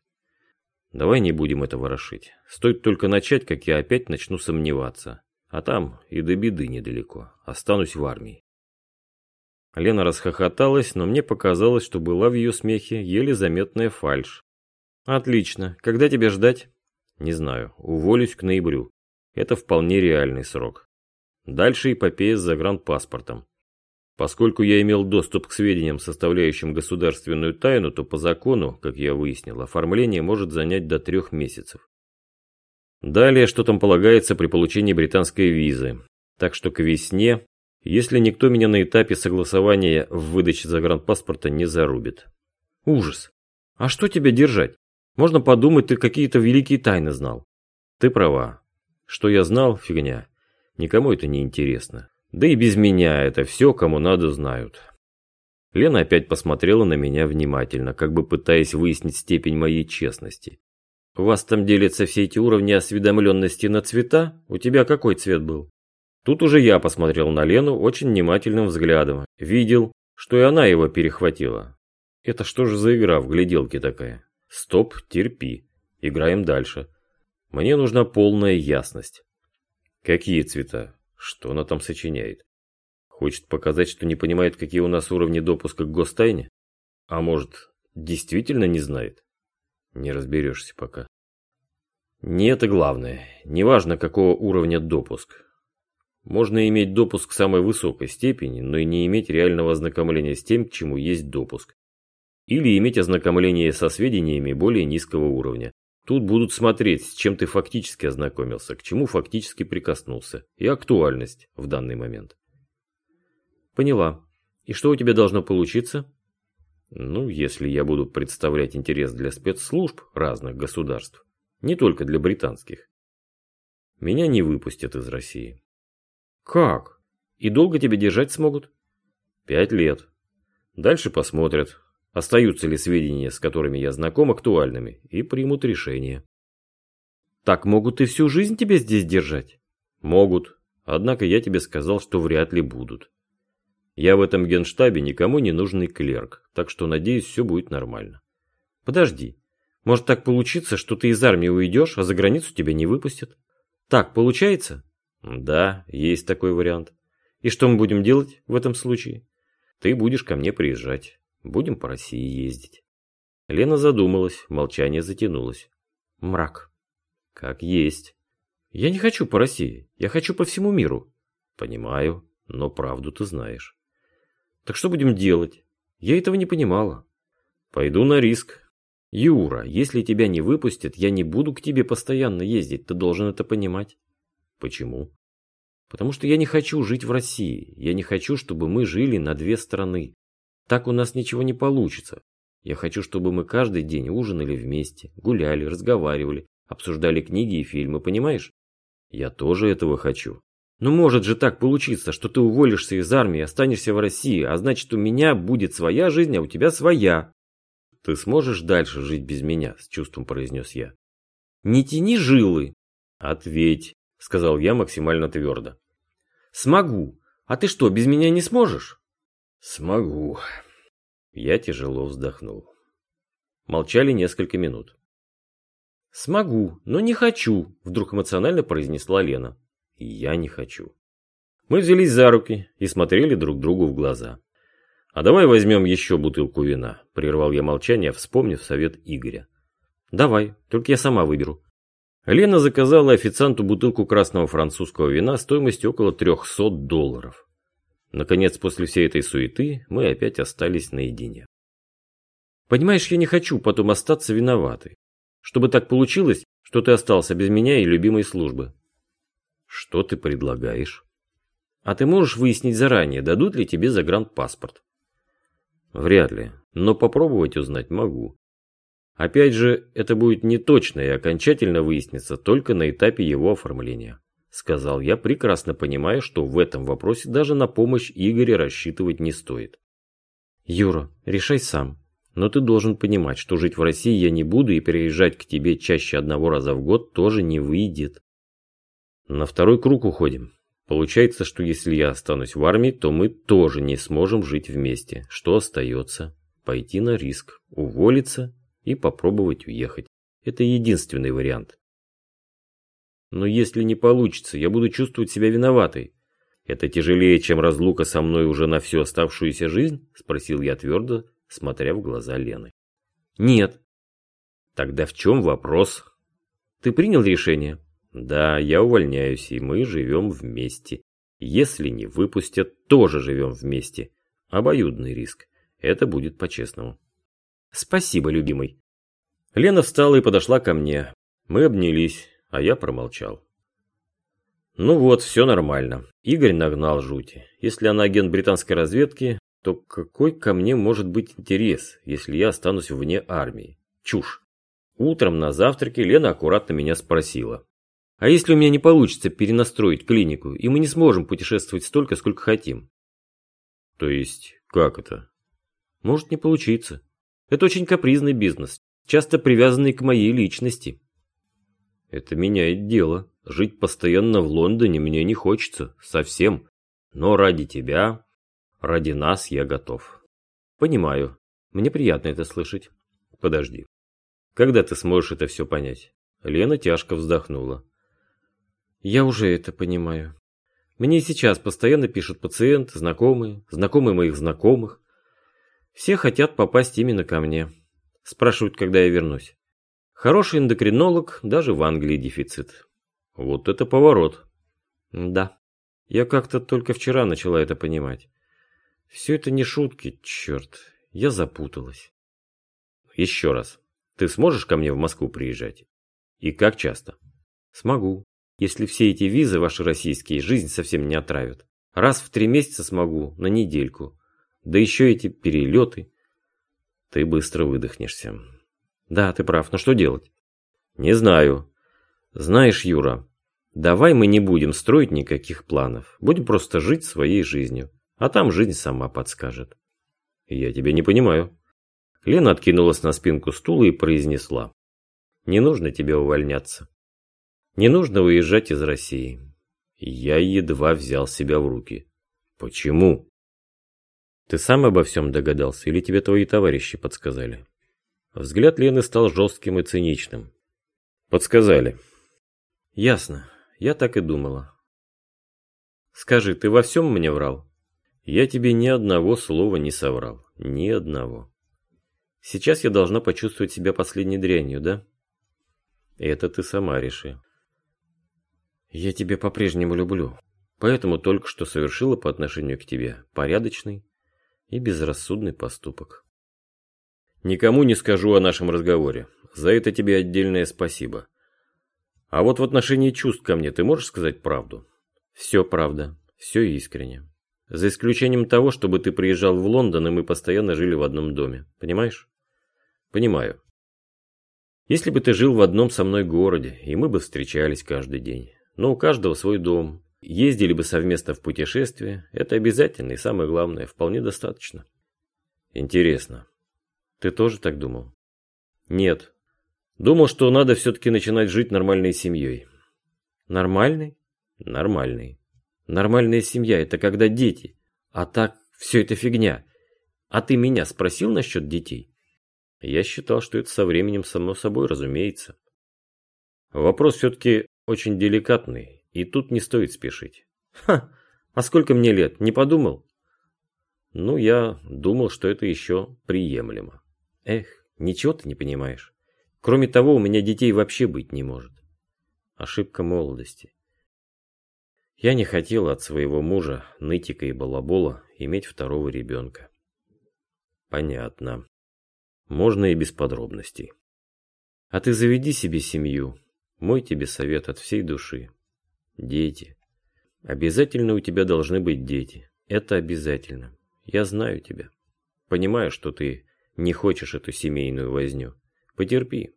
Давай не будем это ворошить. Стоит только начать, как я опять начну сомневаться. А там и до беды недалеко. Останусь в армии. Лена расхохоталась, но мне показалось, что была в ее смехе еле заметная фальшь. «Отлично. Когда тебе ждать?» «Не знаю. Уволюсь к ноябрю. Это вполне реальный срок. Дальше эпопея с загранпаспортом. Поскольку я имел доступ к сведениям, составляющим государственную тайну, то по закону, как я выяснил, оформление может занять до трех месяцев. Далее, что там полагается при получении британской визы. Так что к весне если никто меня на этапе согласования в выдаче загранпаспорта не зарубит. Ужас. А что тебя держать? Можно подумать, ты какие-то великие тайны знал. Ты права. Что я знал, фигня. Никому это не интересно. Да и без меня это все, кому надо, знают. Лена опять посмотрела на меня внимательно, как бы пытаясь выяснить степень моей честности. «У вас там делятся все эти уровни осведомленности на цвета? У тебя какой цвет был?» Тут уже я посмотрел на Лену очень внимательным взглядом. Видел, что и она его перехватила. Это что же за игра в гляделке такая? Стоп, терпи. Играем дальше. Мне нужна полная ясность. Какие цвета? Что она там сочиняет? Хочет показать, что не понимает, какие у нас уровни допуска к гостайне? А может, действительно не знает? Не разберешься пока. Не это главное. Неважно, какого уровня допуск. Можно иметь допуск самой высокой степени, но и не иметь реального ознакомления с тем, к чему есть допуск. Или иметь ознакомление со сведениями более низкого уровня. Тут будут смотреть, с чем ты фактически ознакомился, к чему фактически прикоснулся, и актуальность в данный момент. Поняла. И что у тебя должно получиться? Ну, если я буду представлять интерес для спецслужб разных государств, не только для британских, меня не выпустят из России. Как? И долго тебя держать смогут? Пять лет. Дальше посмотрят, остаются ли сведения, с которыми я знаком, актуальными, и примут решение. Так могут и всю жизнь тебя здесь держать? Могут. Однако я тебе сказал, что вряд ли будут. Я в этом генштабе никому не нужный клерк, так что, надеюсь, все будет нормально. Подожди. Может так получиться, что ты из армии уйдешь, а за границу тебя не выпустят? Так получается? Да, есть такой вариант. И что мы будем делать в этом случае? Ты будешь ко мне приезжать. Будем по России ездить. Лена задумалась, молчание затянулось. Мрак. Как есть. Я не хочу по России, я хочу по всему миру. Понимаю, но правду ты знаешь. Так что будем делать? Я этого не понимала. Пойду на риск. Юра, если тебя не выпустят, я не буду к тебе постоянно ездить, ты должен это понимать. Почему? Потому что я не хочу жить в России. Я не хочу, чтобы мы жили на две страны. Так у нас ничего не получится. Я хочу, чтобы мы каждый день ужинали вместе, гуляли, разговаривали, обсуждали книги и фильмы, понимаешь? Я тоже этого хочу. Но может же так получиться, что ты уволишься из армии останешься в России, а значит у меня будет своя жизнь, а у тебя своя. Ты сможешь дальше жить без меня, с чувством произнес я. Не тяни жилы. Ответь сказал я максимально твердо. Смогу. А ты что, без меня не сможешь? Смогу. Я тяжело вздохнул. Молчали несколько минут. «Смогу, но не хочу», — вдруг эмоционально произнесла Лена. «Я не хочу». Мы взялись за руки и смотрели друг другу в глаза. «А давай возьмем еще бутылку вина», – прервал я молчание, вспомнив совет Игоря. «Давай, только я сама выберу». Лена заказала официанту бутылку красного французского вина стоимостью около 300 долларов. Наконец, после всей этой суеты, мы опять остались наедине. Понимаешь, я не хочу потом остаться виноватой. Чтобы так получилось, что ты остался без меня и любимой службы. Что ты предлагаешь? А ты можешь выяснить заранее, дадут ли тебе загранпаспорт? Вряд ли, но попробовать узнать могу. Опять же, это будет не точно и окончательно выяснится только на этапе его оформления. Сказал я, прекрасно понимая, что в этом вопросе даже на помощь Игоря рассчитывать не стоит. Юра, решай сам. Но ты должен понимать, что жить в России я не буду и переезжать к тебе чаще одного раза в год тоже не выйдет. На второй круг уходим. Получается, что если я останусь в армии, то мы тоже не сможем жить вместе. Что остается? Пойти на риск, уволиться и попробовать уехать. Это единственный вариант. Но если не получится, я буду чувствовать себя виноватой. Это тяжелее, чем разлука со мной уже на всю оставшуюся жизнь? Спросил я твердо, смотря в глаза Лены. Нет. Тогда в чем вопрос? Ты принял решение? Да, я увольняюсь, и мы живем вместе. Если не выпустят, тоже живем вместе. Обоюдный риск. Это будет по-честному. Спасибо, любимый. Лена встала и подошла ко мне. Мы обнялись, а я промолчал. Ну вот, все нормально. Игорь нагнал жути. Если она агент британской разведки, то какой ко мне может быть интерес, если я останусь вне армии? Чушь. Утром на завтраке Лена аккуратно меня спросила. А если у меня не получится перенастроить клинику, и мы не сможем путешествовать столько, сколько хотим? То есть, как это? Может не получиться. Это очень капризный бизнес, часто привязанный к моей личности. Это меняет дело. Жить постоянно в Лондоне мне не хочется, совсем. Но ради тебя, ради нас я готов. Понимаю. Мне приятно это слышать. Подожди. Когда ты сможешь это все понять? Лена тяжко вздохнула. Я уже это понимаю. Мне сейчас постоянно пишут пациенты, знакомые, знакомые моих знакомых. Все хотят попасть именно ко мне. Спрашивают, когда я вернусь. Хороший эндокринолог, даже в Англии дефицит. Вот это поворот. Да. Я как-то только вчера начала это понимать. Все это не шутки, черт. Я запуталась. Еще раз. Ты сможешь ко мне в Москву приезжать? И как часто? Смогу. Если все эти визы ваши российские жизнь совсем не отравят. Раз в три месяца смогу, на недельку. Да еще эти перелеты. Ты быстро выдохнешься. Да, ты прав, но что делать? Не знаю. Знаешь, Юра, давай мы не будем строить никаких планов. Будем просто жить своей жизнью. А там жизнь сама подскажет. Я тебя не понимаю. Лена откинулась на спинку стула и произнесла. Не нужно тебе увольняться. Не нужно уезжать из России. Я едва взял себя в руки. Почему? Ты сам обо всем догадался или тебе твои товарищи подсказали? Взгляд Лены стал жестким и циничным. Подсказали. Ясно. Я так и думала. Скажи, ты во всем мне врал? Я тебе ни одного слова не соврал. Ни одного. Сейчас я должна почувствовать себя последней дрянью, да? Это ты сама реши. Я тебя по-прежнему люблю, поэтому только что совершила по отношению к тебе порядочный и безрассудный поступок. Никому не скажу о нашем разговоре. За это тебе отдельное спасибо. А вот в отношении чувств ко мне ты можешь сказать правду? Все правда, все искренне. За исключением того, чтобы ты приезжал в Лондон, и мы постоянно жили в одном доме. Понимаешь? Понимаю. Если бы ты жил в одном со мной городе, и мы бы встречались каждый день. Но у каждого свой дом. Ездили бы совместно в путешествие. Это обязательно и самое главное, вполне достаточно. Интересно. Ты тоже так думал? Нет. Думал, что надо все-таки начинать жить нормальной семьей. Нормальной? Нормальной. Нормальная семья – это когда дети. А так, все это фигня. А ты меня спросил насчет детей? Я считал, что это со временем само собой разумеется. Вопрос все-таки очень деликатный, и тут не стоит спешить. Ха, А сколько мне лет, не подумал? Ну, я думал, что это еще приемлемо. Эх, ничего ты не понимаешь. Кроме того, у меня детей вообще быть не может. Ошибка молодости. Я не хотел от своего мужа, нытика и балабола, иметь второго ребенка. Понятно. Можно и без подробностей. А ты заведи себе семью. Мой тебе совет от всей души. Дети. Обязательно у тебя должны быть дети. Это обязательно. Я знаю тебя. Понимаю, что ты не хочешь эту семейную возню. Потерпи.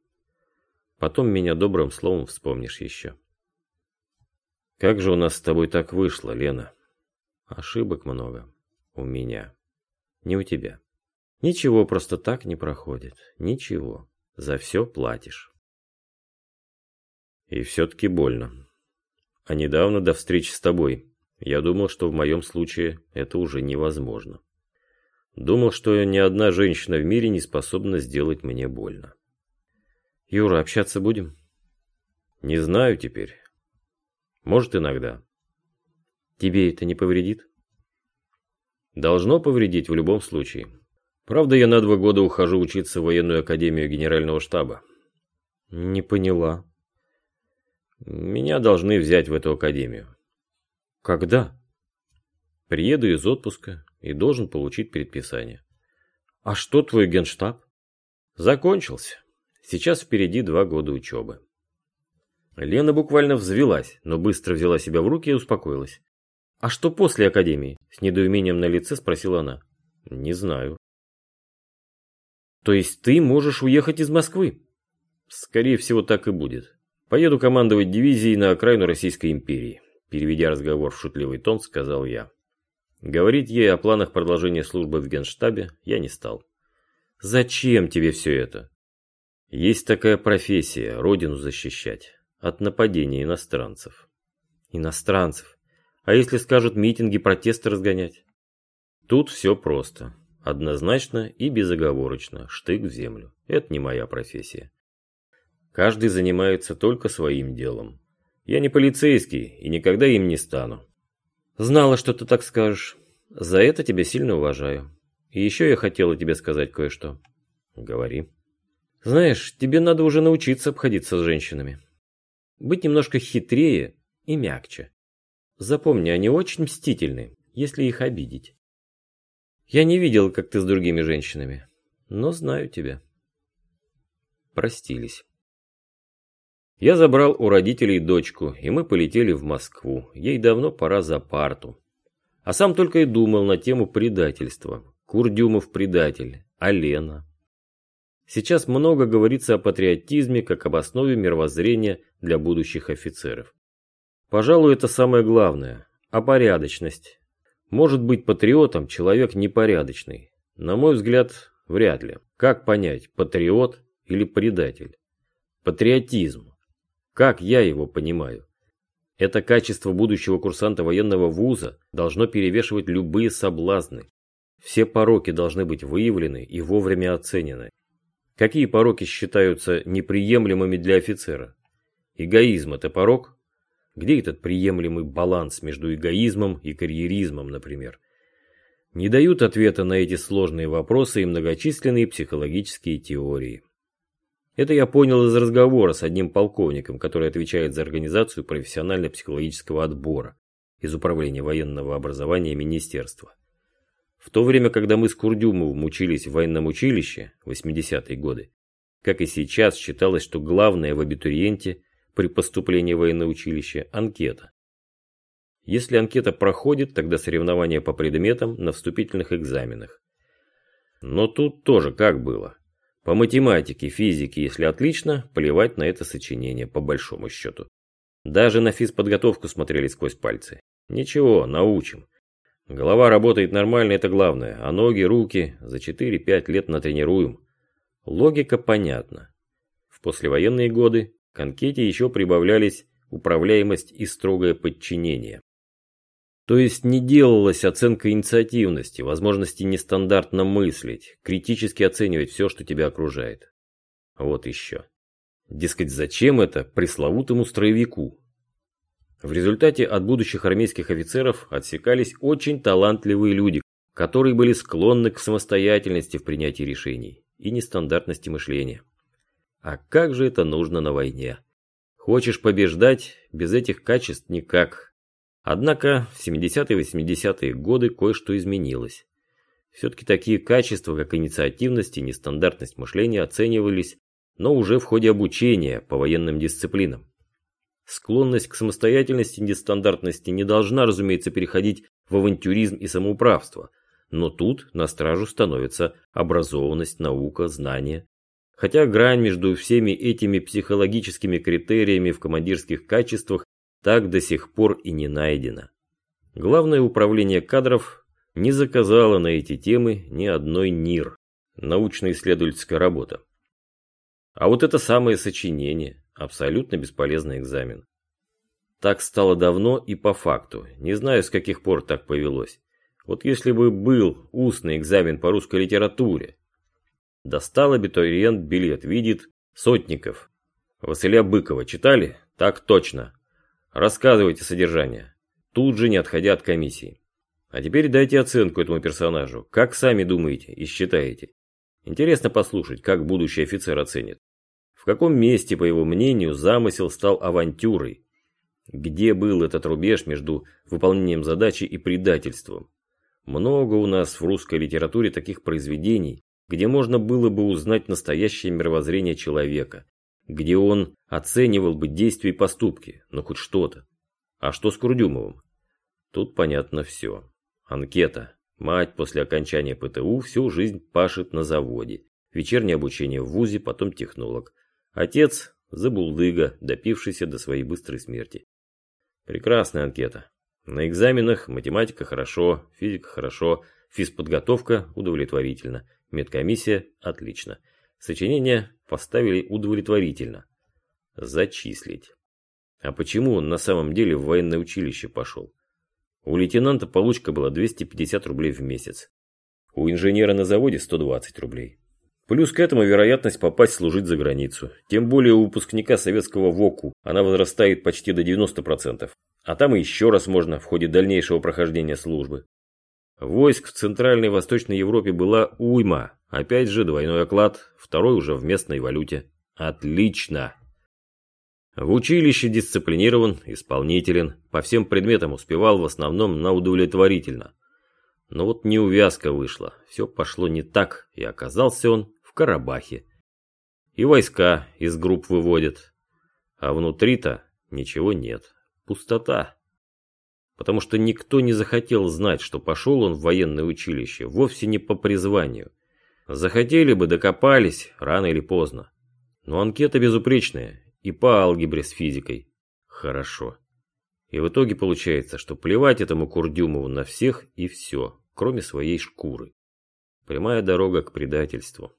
Потом меня добрым словом вспомнишь еще. Как же у нас с тобой так вышло, Лена? Ошибок много. У меня. Не у тебя. Ничего просто так не проходит. Ничего. За все платишь. И все-таки больно. А недавно до встречи с тобой я думал, что в моем случае это уже невозможно. Думал, что ни одна женщина в мире не способна сделать мне больно. Юра, общаться будем? Не знаю теперь. Может, иногда. Тебе это не повредит? Должно повредить в любом случае. Правда, я на два года ухожу учиться в военную академию генерального штаба. Не поняла. Меня должны взять в эту академию. Когда? Приеду из отпуска и должен получить предписание. А что твой генштаб? Закончился. Сейчас впереди два года учебы. Лена буквально взвелась, но быстро взяла себя в руки и успокоилась. «А что после академии?» – с недоумением на лице спросила она. «Не знаю». «То есть ты можешь уехать из Москвы?» «Скорее всего, так и будет. Поеду командовать дивизией на окраину Российской империи», – переведя разговор в шутливый тон, сказал я. Говорить ей о планах продолжения службы в генштабе я не стал. «Зачем тебе все это?» «Есть такая профессия – родину защищать от нападения иностранцев. Иностранцев. А если скажут митинги, протесты разгонять? Тут все просто. Однозначно и безоговорочно. Штык в землю. Это не моя профессия. Каждый занимается только своим делом. Я не полицейский и никогда им не стану. Знала, что ты так скажешь. За это тебя сильно уважаю. И еще я хотела тебе сказать кое-что. Говори. Знаешь, тебе надо уже научиться обходиться с женщинами. Быть немножко хитрее и мягче. Запомни, они очень мстительны, если их обидеть. Я не видел, как ты с другими женщинами, но знаю тебя. Простились. Я забрал у родителей дочку, и мы полетели в Москву. Ей давно пора за парту. А сам только и думал на тему предательства. Курдюмов предатель, а Лена. Сейчас много говорится о патриотизме как об основе мировоззрения для будущих офицеров. Пожалуй, это самое главное. А порядочность. Может быть патриотом человек непорядочный. На мой взгляд, вряд ли. Как понять, патриот или предатель? Патриотизм. Как я его понимаю? Это качество будущего курсанта военного вуза должно перевешивать любые соблазны. Все пороки должны быть выявлены и вовремя оценены. Какие пороки считаются неприемлемыми для офицера? Эгоизм – это порок? Где этот приемлемый баланс между эгоизмом и карьеризмом, например? Не дают ответа на эти сложные вопросы и многочисленные психологические теории. Это я понял из разговора с одним полковником, который отвечает за организацию профессионально-психологического отбора из Управления военного образования Министерства. В то время, когда мы с Курдюмовым учились в военном училище, 80-е годы, как и сейчас, считалось, что главное в абитуриенте при поступлении в военное училище – анкета. Если анкета проходит, тогда соревнования по предметам на вступительных экзаменах. Но тут тоже как было. По математике, физике, если отлично, плевать на это сочинение, по большому счету. Даже на физподготовку смотрели сквозь пальцы. Ничего, научим. Голова работает нормально, это главное, а ноги, руки за 4-5 лет натренируем. Логика понятна. В послевоенные годы к анкете еще прибавлялись управляемость и строгое подчинение. То есть не делалась оценка инициативности, возможности нестандартно мыслить, критически оценивать все, что тебя окружает. Вот еще. Дескать, зачем это пресловутому строевику? В результате от будущих армейских офицеров отсекались очень талантливые люди, которые были склонны к самостоятельности в принятии решений и нестандартности мышления. А как же это нужно на войне? Хочешь побеждать, без этих качеств никак. Однако в 70-е 80-е годы кое-что изменилось. Все-таки такие качества, как инициативность и нестандартность мышления оценивались, но уже в ходе обучения по военным дисциплинам. Склонность к самостоятельности и нестандартности не должна, разумеется, переходить в авантюризм и самоуправство, но тут на стражу становится образованность, наука, знания. Хотя грань между всеми этими психологическими критериями в командирских качествах так до сих пор и не найдена. Главное управление кадров не заказало на эти темы ни одной НИР, научно-исследовательская работа. А вот это самое сочинение, абсолютно бесполезный экзамен. Так стало давно и по факту, не знаю с каких пор так повелось. Вот если бы был устный экзамен по русской литературе, Достал абитуриент билет, видит Сотников. Василия Быкова читали? Так точно. Рассказывайте содержание. Тут же не отходя от комиссии. А теперь дайте оценку этому персонажу. Как сами думаете и считаете? Интересно послушать, как будущий офицер оценит. В каком месте, по его мнению, замысел стал авантюрой? Где был этот рубеж между выполнением задачи и предательством? Много у нас в русской литературе таких произведений, где можно было бы узнать настоящее мировоззрение человека, где он оценивал бы действия и поступки, но хоть что-то. А что с Курдюмовым? Тут понятно все. Анкета. Мать после окончания ПТУ всю жизнь пашет на заводе. Вечернее обучение в ВУЗе, потом технолог. Отец – забулдыга, допившийся до своей быстрой смерти. Прекрасная анкета. На экзаменах математика хорошо, физика хорошо, физподготовка удовлетворительно. Медкомиссия – отлично. Сочинение поставили удовлетворительно. Зачислить. А почему он на самом деле в военное училище пошел? У лейтенанта получка была 250 рублей в месяц. У инженера на заводе 120 рублей. Плюс к этому вероятность попасть служить за границу. Тем более у выпускника советского ВОКу она возрастает почти до 90%. А там и еще раз можно в ходе дальнейшего прохождения службы. Войск в Центральной и Восточной Европе была уйма. Опять же двойной оклад, второй уже в местной валюте. Отлично! В училище дисциплинирован, исполнителен, по всем предметам успевал в основном на удовлетворительно. Но вот неувязка вышла, все пошло не так, и оказался он в Карабахе. И войска из групп выводят. А внутри-то ничего нет, пустота потому что никто не захотел знать, что пошел он в военное училище, вовсе не по призванию. Захотели бы, докопались, рано или поздно. Но анкета безупречная, и по алгебре с физикой. Хорошо. И в итоге получается, что плевать этому Курдюмову на всех и все, кроме своей шкуры. Прямая дорога к предательству.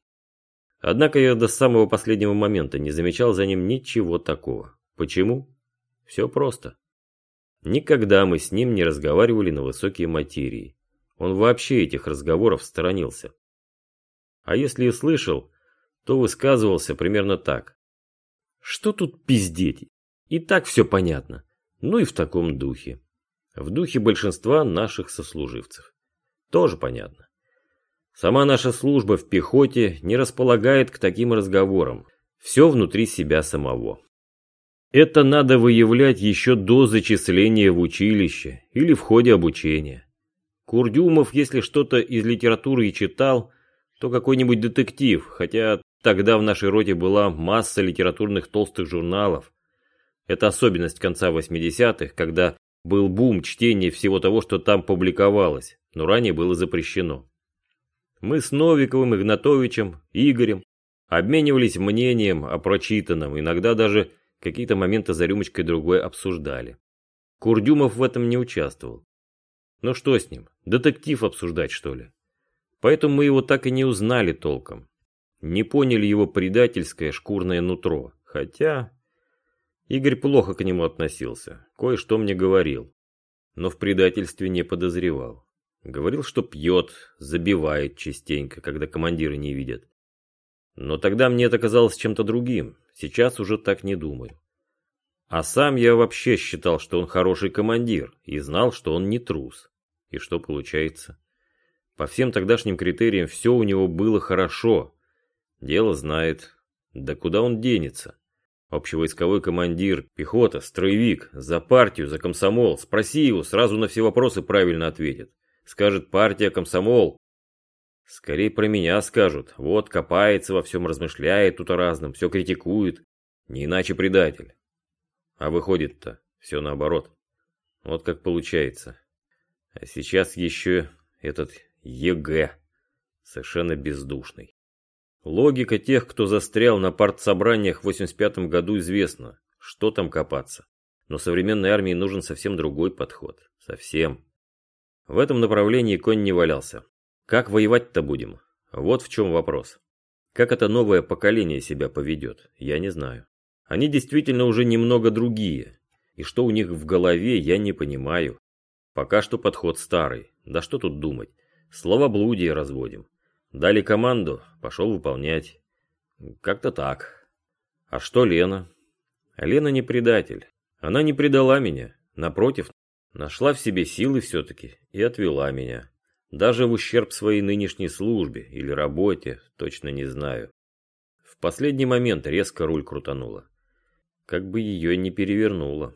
Однако я до самого последнего момента не замечал за ним ничего такого. Почему? Все просто. Никогда мы с ним не разговаривали на высокие материи. Он вообще этих разговоров сторонился. А если и слышал, то высказывался примерно так. Что тут пиздеть? И так все понятно. Ну и в таком духе. В духе большинства наших сослуживцев. Тоже понятно. Сама наша служба в пехоте не располагает к таким разговорам. Все внутри себя самого. Это надо выявлять еще до зачисления в училище или в ходе обучения. Курдюмов, если что-то из литературы и читал, то какой-нибудь детектив, хотя тогда в нашей роте была масса литературных толстых журналов. Это особенность конца 80-х, когда был бум чтения всего того, что там публиковалось, но ранее было запрещено. Мы с Новиковым, Игнатовичем, Игорем обменивались мнением о прочитанном, иногда даже Какие-то моменты за рюмочкой другой обсуждали. Курдюмов в этом не участвовал. Ну что с ним, детектив обсуждать что ли? Поэтому мы его так и не узнали толком. Не поняли его предательское шкурное нутро. Хотя... Игорь плохо к нему относился, кое-что мне говорил. Но в предательстве не подозревал. Говорил, что пьет, забивает частенько, когда командиры не видят. Но тогда мне это казалось чем-то другим. Сейчас уже так не думаю. А сам я вообще считал, что он хороший командир, и знал, что он не трус. И что получается? По всем тогдашним критериям все у него было хорошо. Дело знает. Да куда он денется? Общевойсковой командир, пехота, строевик, за партию, за комсомол. Спроси его, сразу на все вопросы правильно ответит. Скажет партия, комсомол. Скорее про меня скажут. Вот копается во всем, размышляет тут о разном, все критикует. Не иначе предатель. А выходит-то все наоборот. Вот как получается. А сейчас еще этот ЕГЭ. Совершенно бездушный. Логика тех, кто застрял на партсобраниях в 85 году, известна. Что там копаться? Но современной армии нужен совсем другой подход. Совсем. В этом направлении конь не валялся. Как воевать-то будем? Вот в чем вопрос. Как это новое поколение себя поведет, я не знаю. Они действительно уже немного другие. И что у них в голове, я не понимаю. Пока что подход старый. Да что тут думать. Словоблудие разводим. Дали команду, пошел выполнять. Как-то так. А что Лена? Лена не предатель. Она не предала меня. Напротив, нашла в себе силы все-таки и отвела меня. Даже в ущерб своей нынешней службе или работе, точно не знаю. В последний момент резко руль крутанула как бы ее не перевернуло.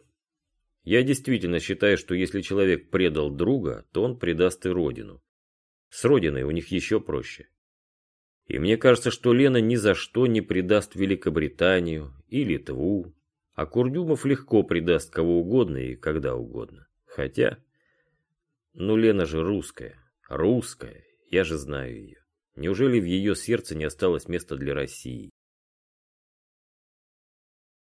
Я действительно считаю, что если человек предал друга, то он предаст и родину. С родиной у них еще проще. И мне кажется, что Лена ни за что не предаст Великобританию и Литву, а Курдюмов легко предаст кого угодно и когда угодно. Хотя, ну Лена же русская, русская, я же знаю ее. Неужели в ее сердце не осталось места для России?